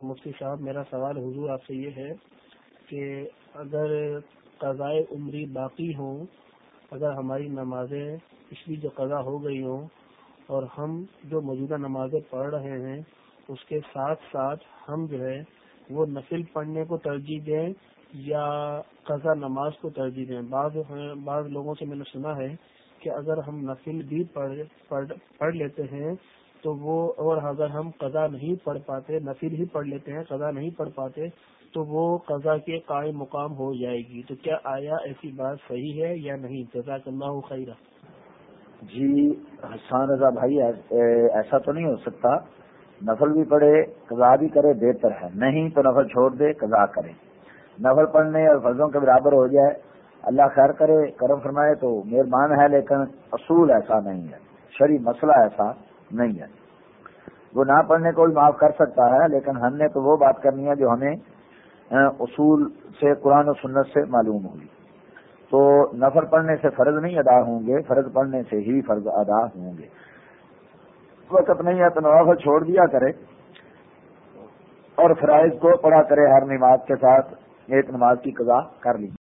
مفتی صاحب، میرا سوال حضور آپ سے یہ ہے کہ اگر قضائے عمری باقی ہوں، اگر ہماری نمازیں پچھلی جو قضا ہو گئی ہوں اور ہم جو موجودہ نمازیں پڑھ رہے ہیں، اس کے ساتھ ساتھ ہم جو ہے وہ نفل پڑھنے کو ترجیح دیں یا قضا نماز کو ترجیح دیں؟ بعض بعض لوگوں سے میں نے سنا ہے کہ اگر ہم نفل بھی پڑھ لیتے ہیں تو وہ اور اگر ہم قضا نہیں پڑھ پاتے، نفل ہی پڑھ لیتے ہیں، قضا نہیں پڑھ پاتے، تو وہ قضا کے قائم مقام ہو جائے گی۔ تو کیا آیا ایسی بات صحیح ہے یا نہیں؟ جزاک اللہ خیرہ جی حسان رضا بھائی، ایسا تو نہیں ہو سکتا۔ نفل بھی پڑھے، قضا بھی کرے، بہتر ہے۔ نہیں تو نفل چھوڑ دے، قضا کرے۔ نفل پڑھنے اور فرضوں کے برابر ہو جائے، اللہ خیر کرے، کرم فرمائے تو مہربان ہے، لیکن اصول ایسا نہیں ہے۔ شری مسئلہ ایسا نہیں ہے۔ وہ نہ پڑھنے کو بھی معاف کر سکتا ہے، لیکن ہم نے تو وہ بات کرنی ہے جو ہمیں اصول سے، قرآن و سنت سے معلوم ہوگی۔ تو نفر پڑھنے سے فرض نہیں ادا ہوں گے، فرض پڑھنے سے ہی فرض ادا ہوں گے۔ وقت نہیں ہے تو نوافل چھوڑ دیا کرے اور فرائض کو پڑھا کرے ہر نماز کے ساتھ، ایک نماز کی قضا کر لی۔